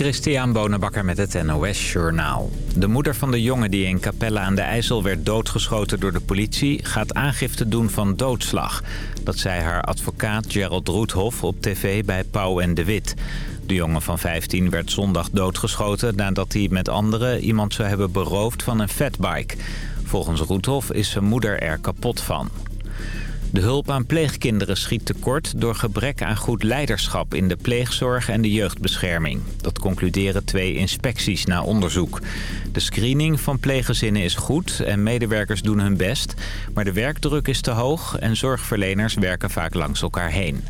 Christian Bonenbakker met het NOS Journaal. De moeder van de jongen die in Capelle aan de IJssel werd doodgeschoten door de politie... gaat aangifte doen van doodslag. Dat zei haar advocaat Gerald Roethoff op tv bij Pauw en de Wit. De jongen van 15 werd zondag doodgeschoten nadat hij met anderen iemand zou hebben beroofd van een fatbike. Volgens Roethoff is zijn moeder er kapot van. De hulp aan pleegkinderen schiet tekort door gebrek aan goed leiderschap in de pleegzorg en de jeugdbescherming. Dat concluderen twee inspecties na onderzoek. De screening van pleeggezinnen is goed en medewerkers doen hun best, maar de werkdruk is te hoog en zorgverleners werken vaak langs elkaar heen.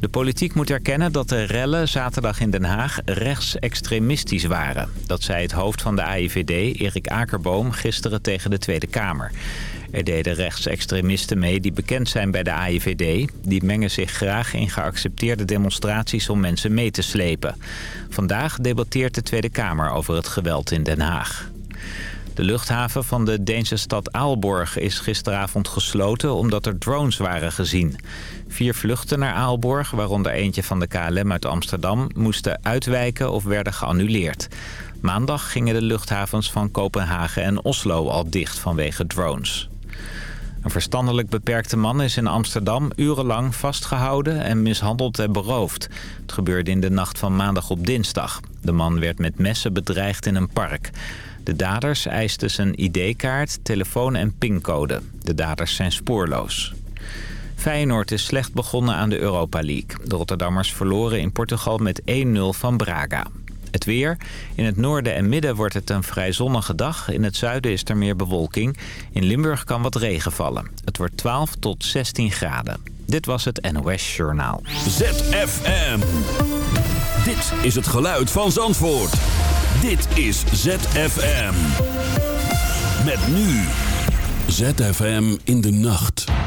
De politiek moet erkennen dat de rellen zaterdag in Den Haag rechtsextremistisch waren. Dat zei het hoofd van de AIVD, Erik Akerboom, gisteren tegen de Tweede Kamer. Er deden rechtsextremisten mee die bekend zijn bij de AIVD. Die mengen zich graag in geaccepteerde demonstraties om mensen mee te slepen. Vandaag debatteert de Tweede Kamer over het geweld in Den Haag. De luchthaven van de Deense stad Aalborg is gisteravond gesloten omdat er drones waren gezien. Vier vluchten naar Aalborg, waaronder eentje van de KLM uit Amsterdam, moesten uitwijken of werden geannuleerd. Maandag gingen de luchthavens van Kopenhagen en Oslo al dicht vanwege drones. Een verstandelijk beperkte man is in Amsterdam urenlang vastgehouden en mishandeld en beroofd. Het gebeurde in de nacht van maandag op dinsdag. De man werd met messen bedreigd in een park. De daders eisten zijn ID-kaart, telefoon en pincode. De daders zijn spoorloos. Feyenoord is slecht begonnen aan de Europa League. De Rotterdammers verloren in Portugal met 1-0 van Braga. Het weer. In het noorden en midden wordt het een vrij zonnige dag. In het zuiden is er meer bewolking. In Limburg kan wat regen vallen. Het wordt 12 tot 16 graden. Dit was het NOS Journaal. ZFM. Dit is het geluid van Zandvoort. Dit is ZFM. Met nu. ZFM in de nacht.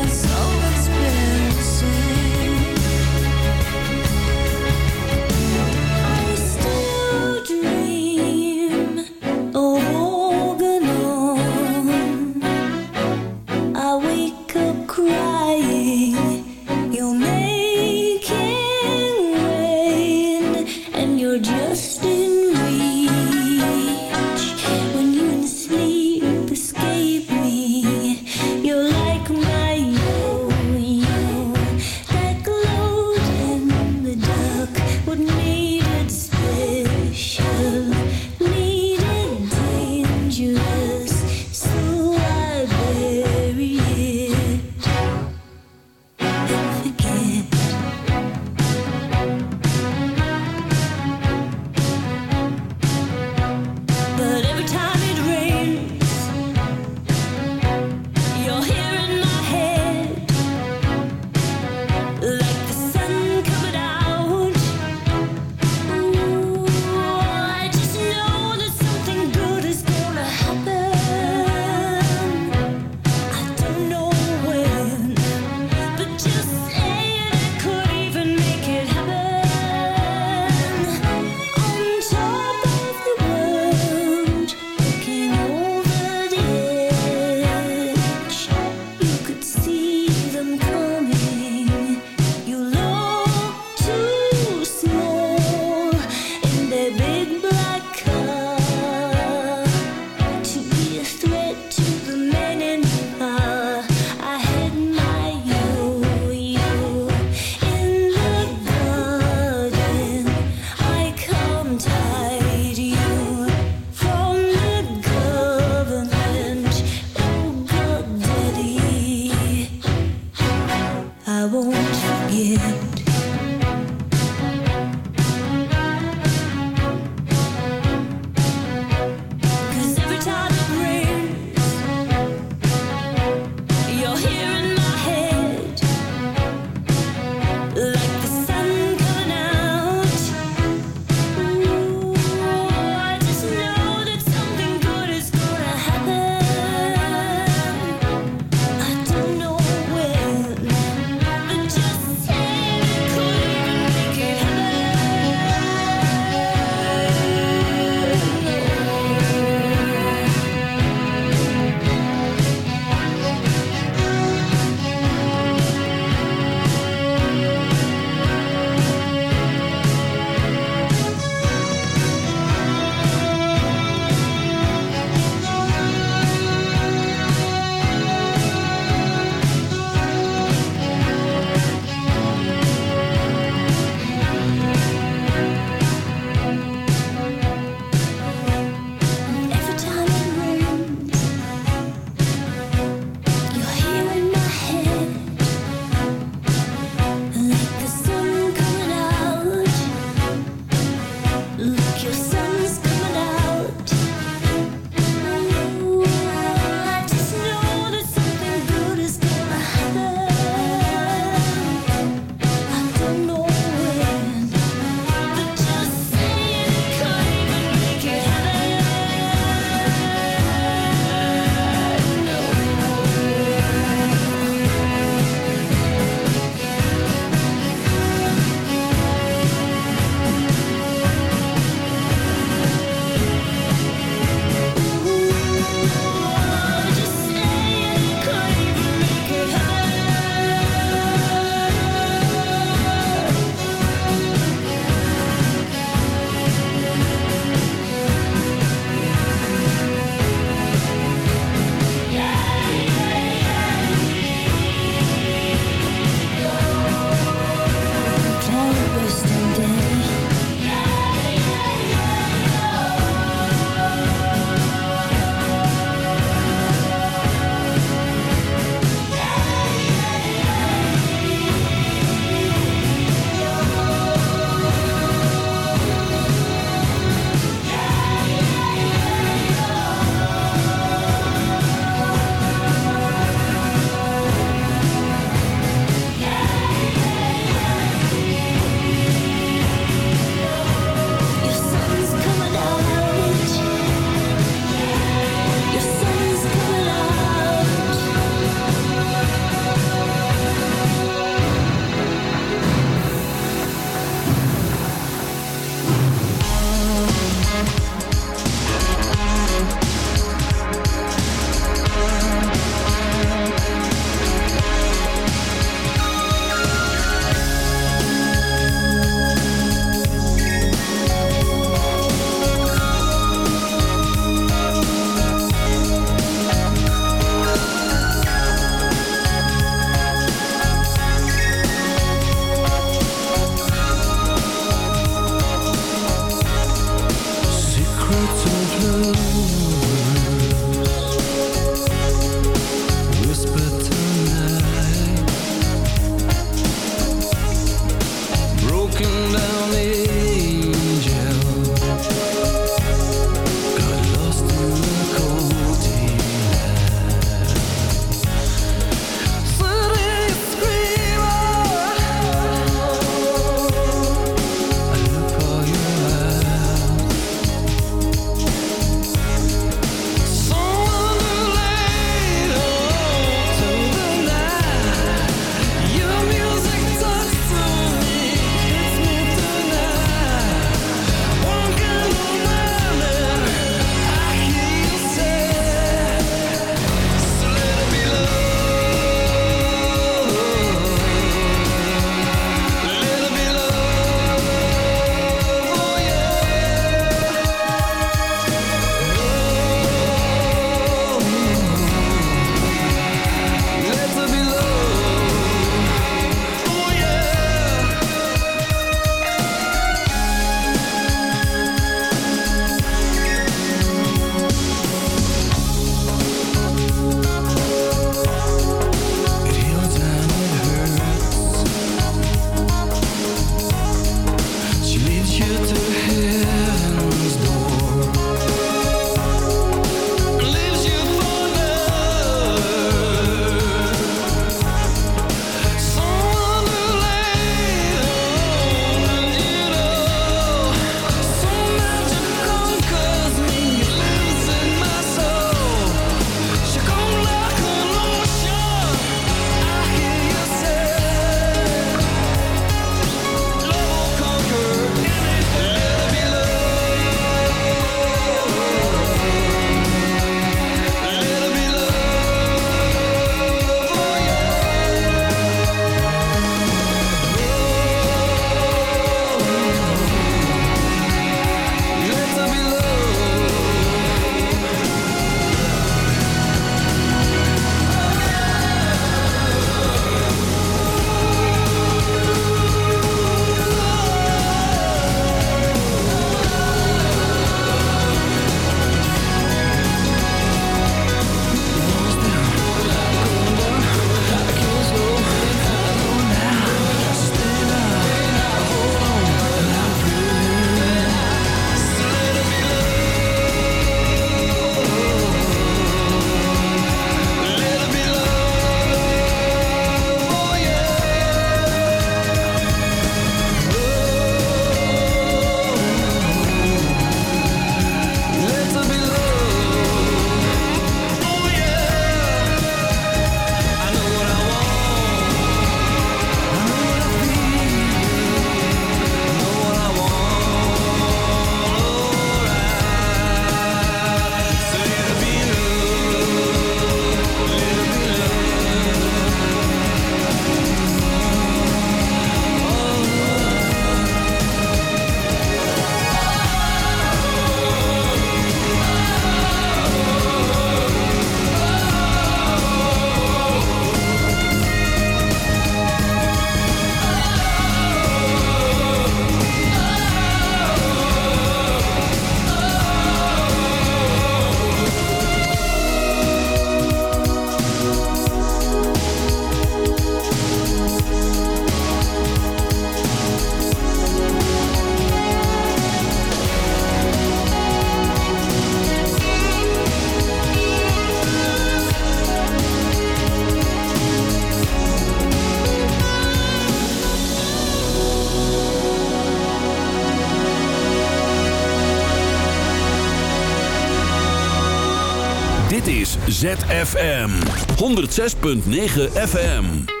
ZFM 106.9 FM.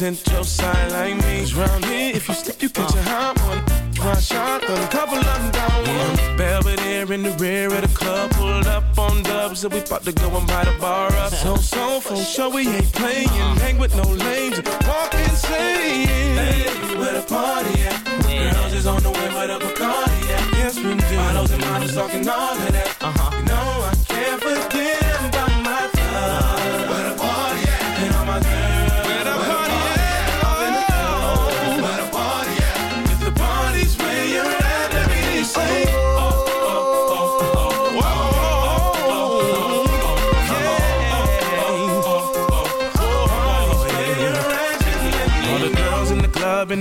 Represent your side like me. round here, if you slip, you catch a hot one. One shotgun, a couple of them down one. Belvedere in the rear of the club, pulled up on dubs, and we about to go and buy the bar up. So, so, for sure we ain't playing. Hang with no lames, walk insane. Hey, where the party at? Girls is on the way, where the Bacardi at? Yes, we do. Models and models talking all of that. Uh-huh. You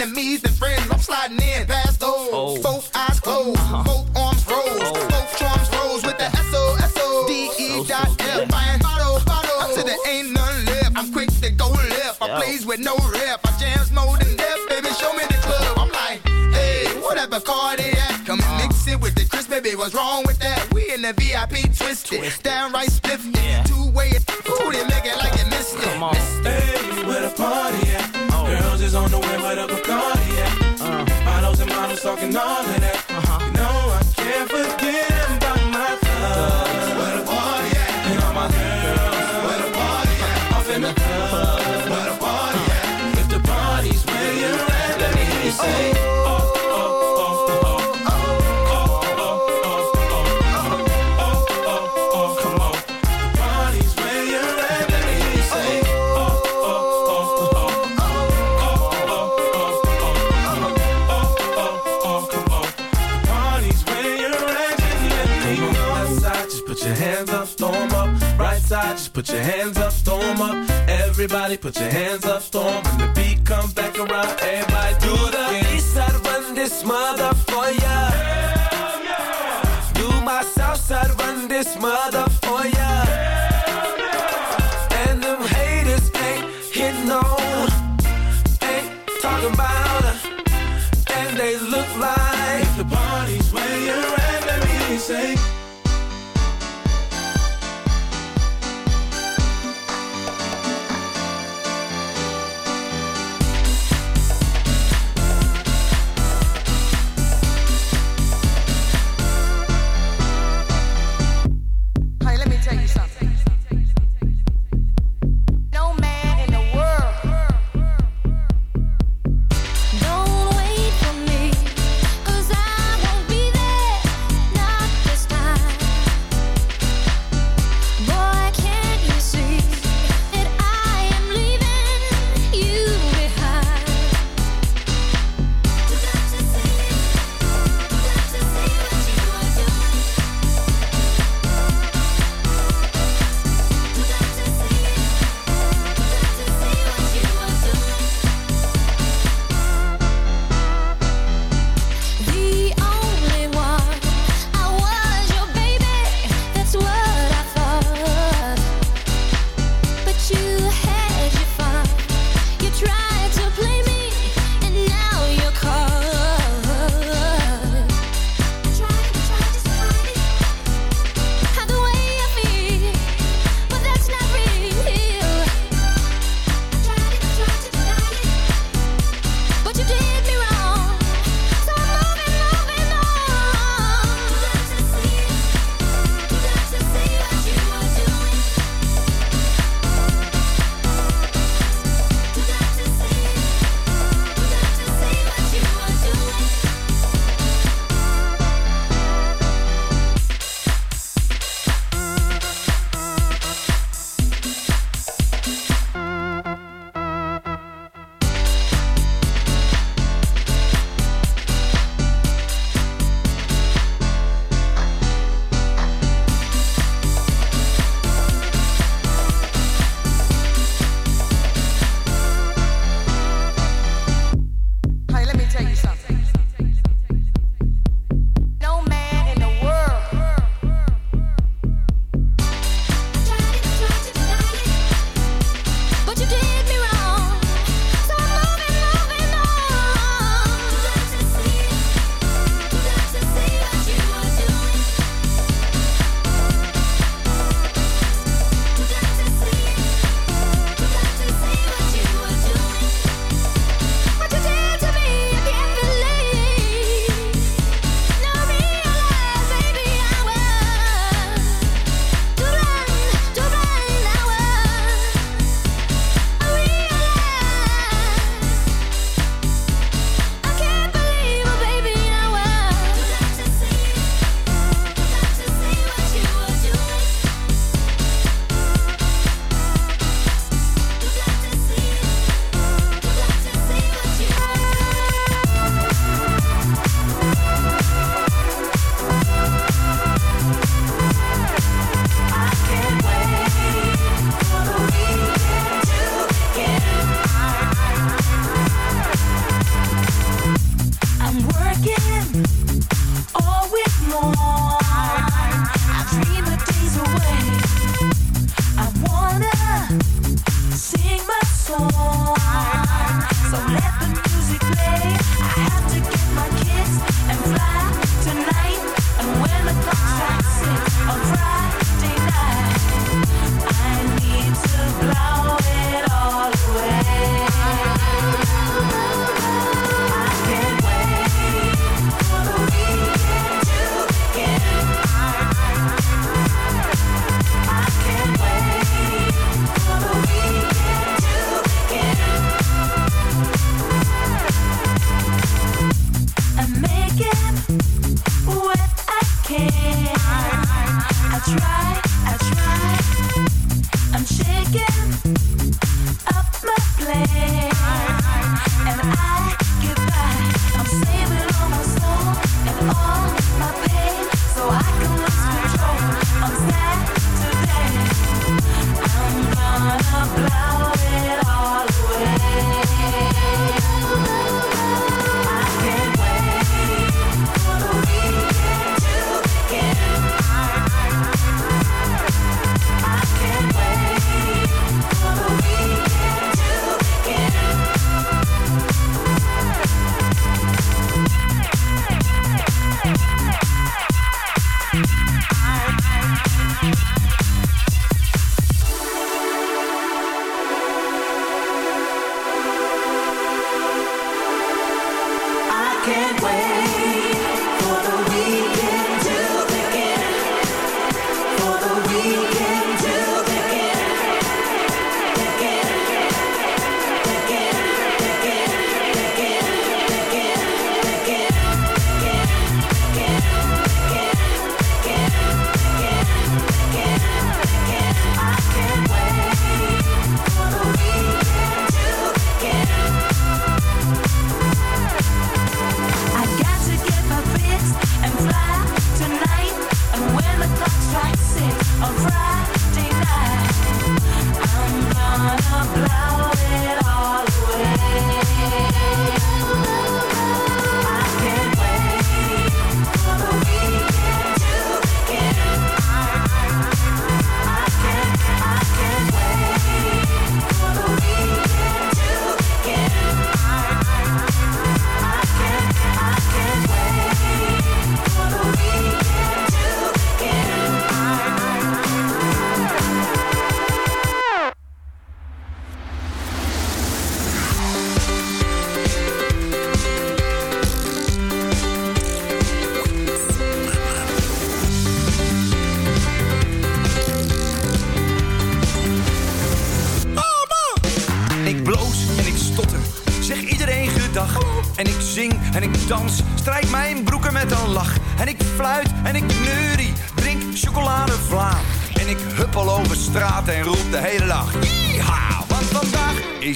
Enemies than friends. I'm sliding in past those. Oh. Both eyes closed, uh-huh. both arms oh. rose, both charms rose with the S O S O D E dot F. Buying bottle, bottle. Until there ain't none left. I'm quick to go left. I plays with no rep. I jams more than death, baby. Show me the club. I'm like, hey, whatever car they at. Come and mix it with the crisp, baby. What's wrong with that? We in the VIP twisted, downright spliffed. Yeah. Two way, ooh, they make it like you missed it. Come on. Hey, where the party at? Oh. Girls is on the way, where the talking all of that. Put your hands up, 'em up. Everybody put your hands up, 'em. When the beat comes back around, everybody do the East side run this mother for ya. Do my south side run this mother for ya. And them haters ain't hitting on, ain't talking about her. And they look like the party's where you're at, let me say.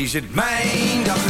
is het mijn dag.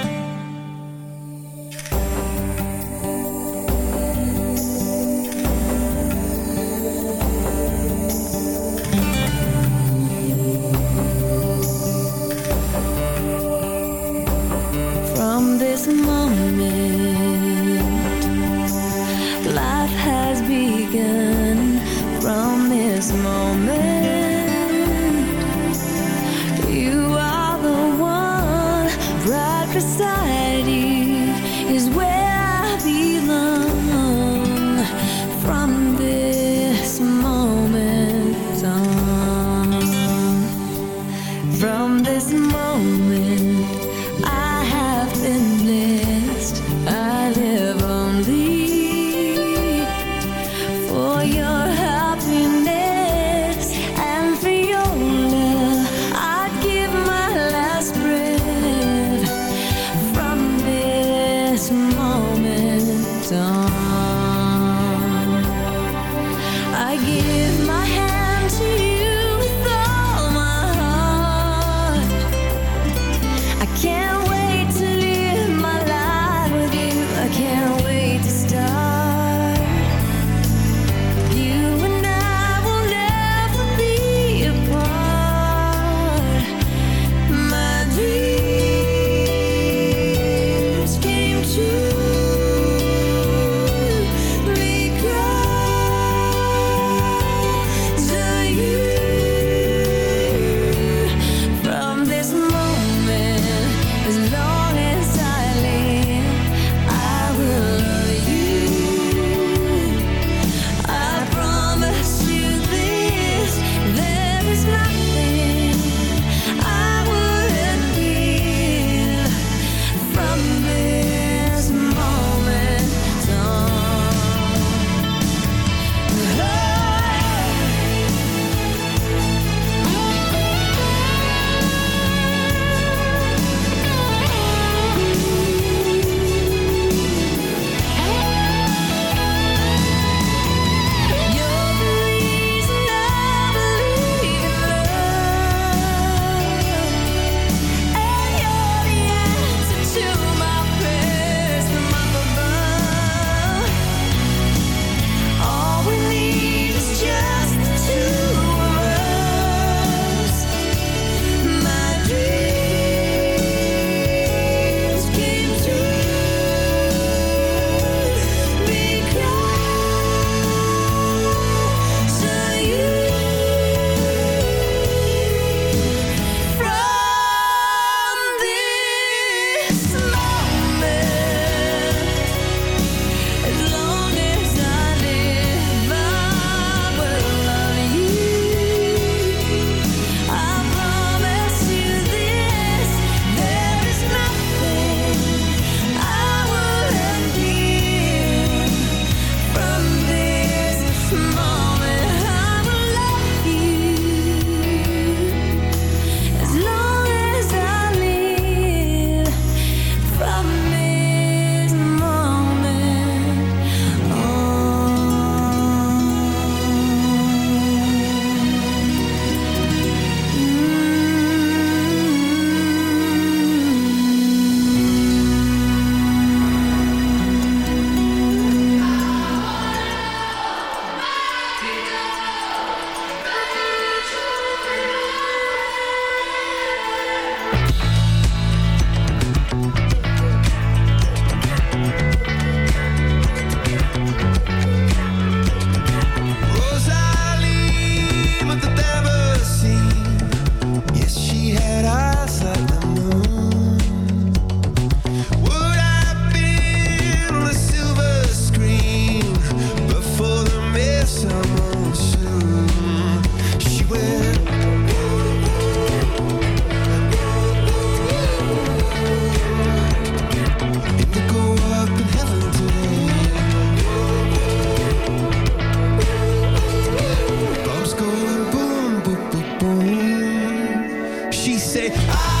she said, I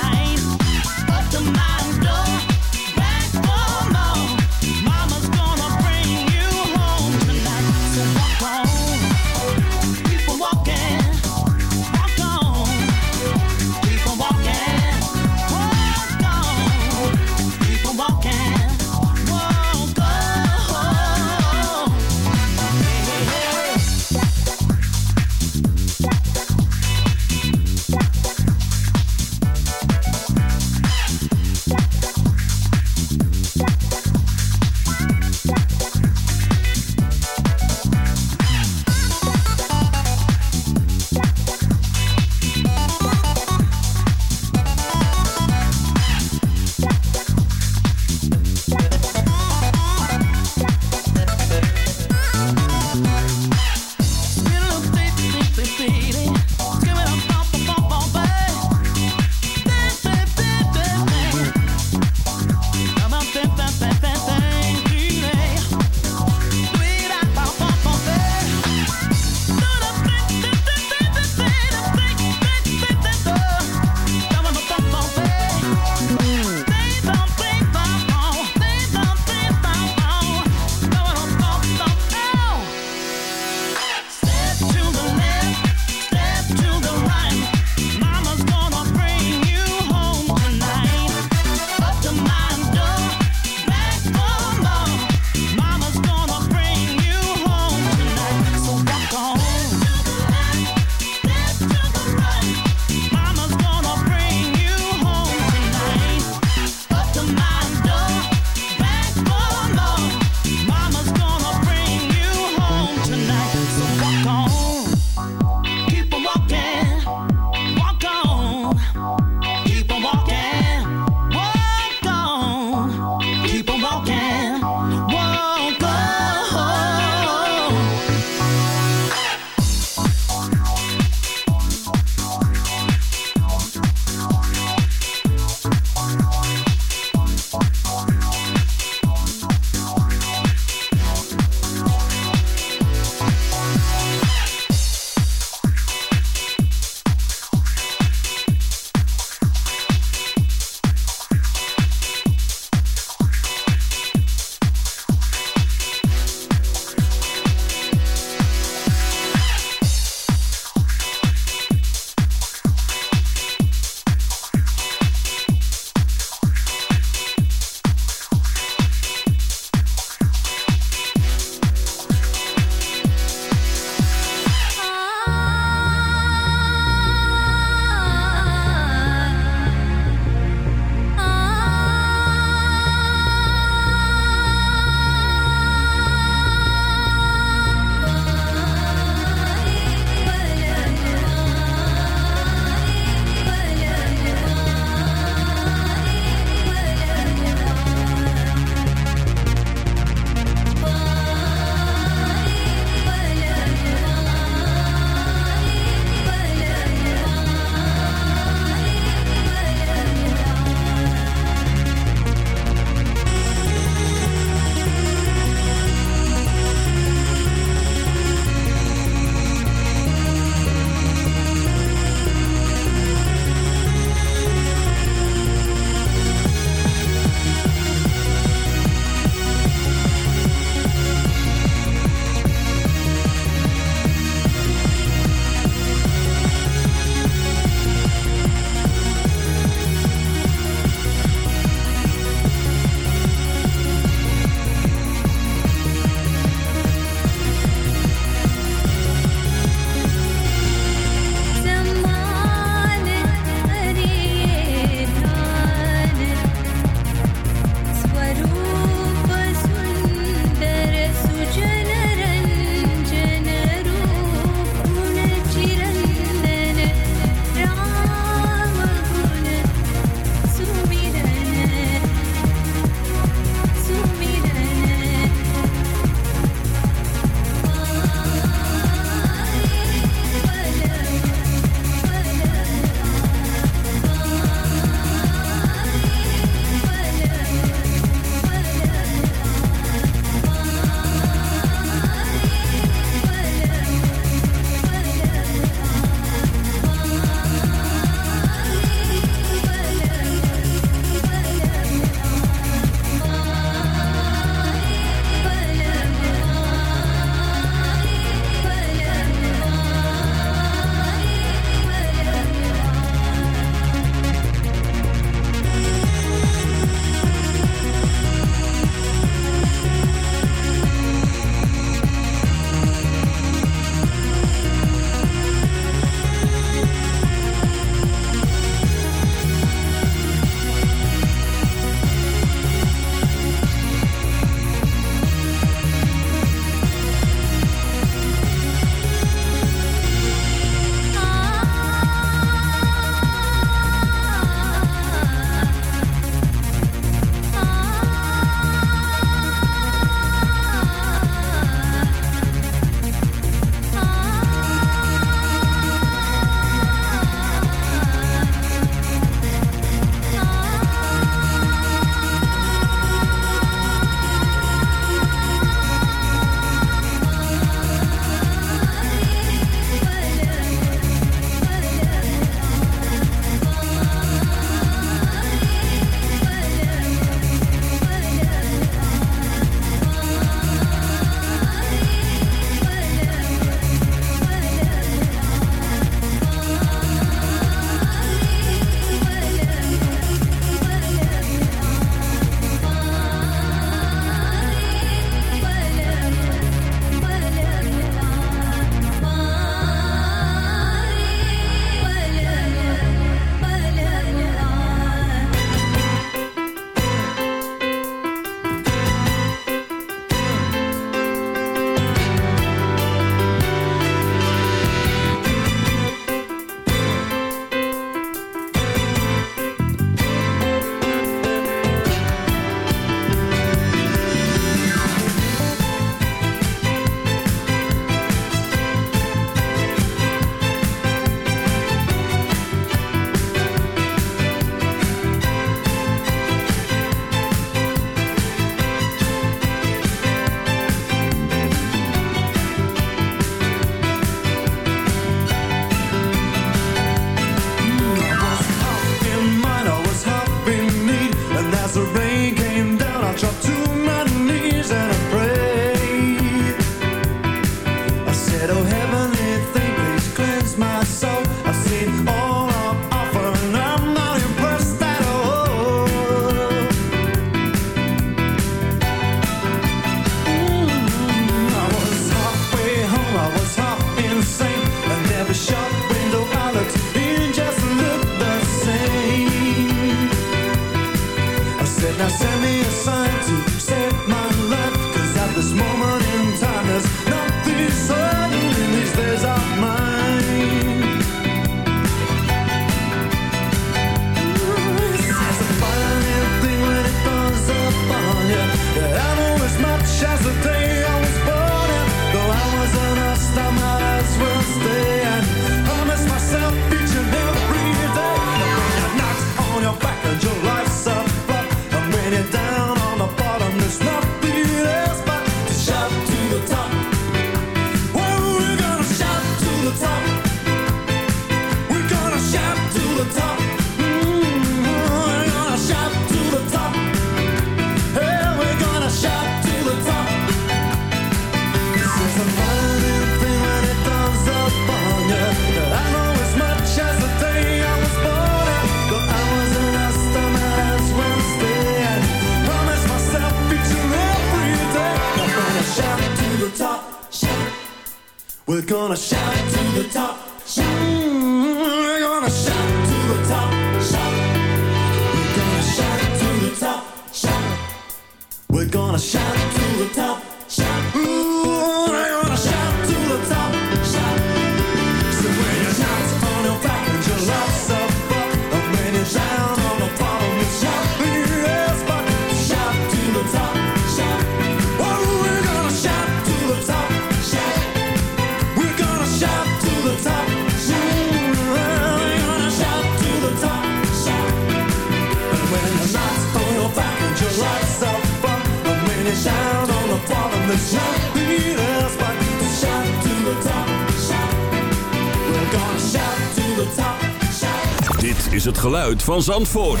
geluid van Zandvoort.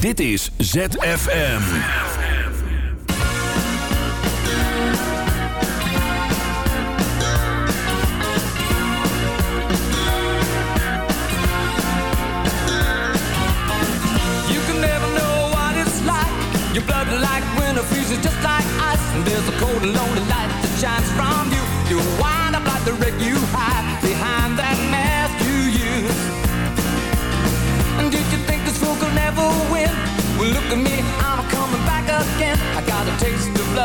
Dit is ZFM. You can never know what it's like. Your blood like winter freezes just like ice. And there's a cold and lonely light that shines from you. You're wild.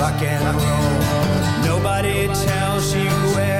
rock and roll. Nobody tells you where.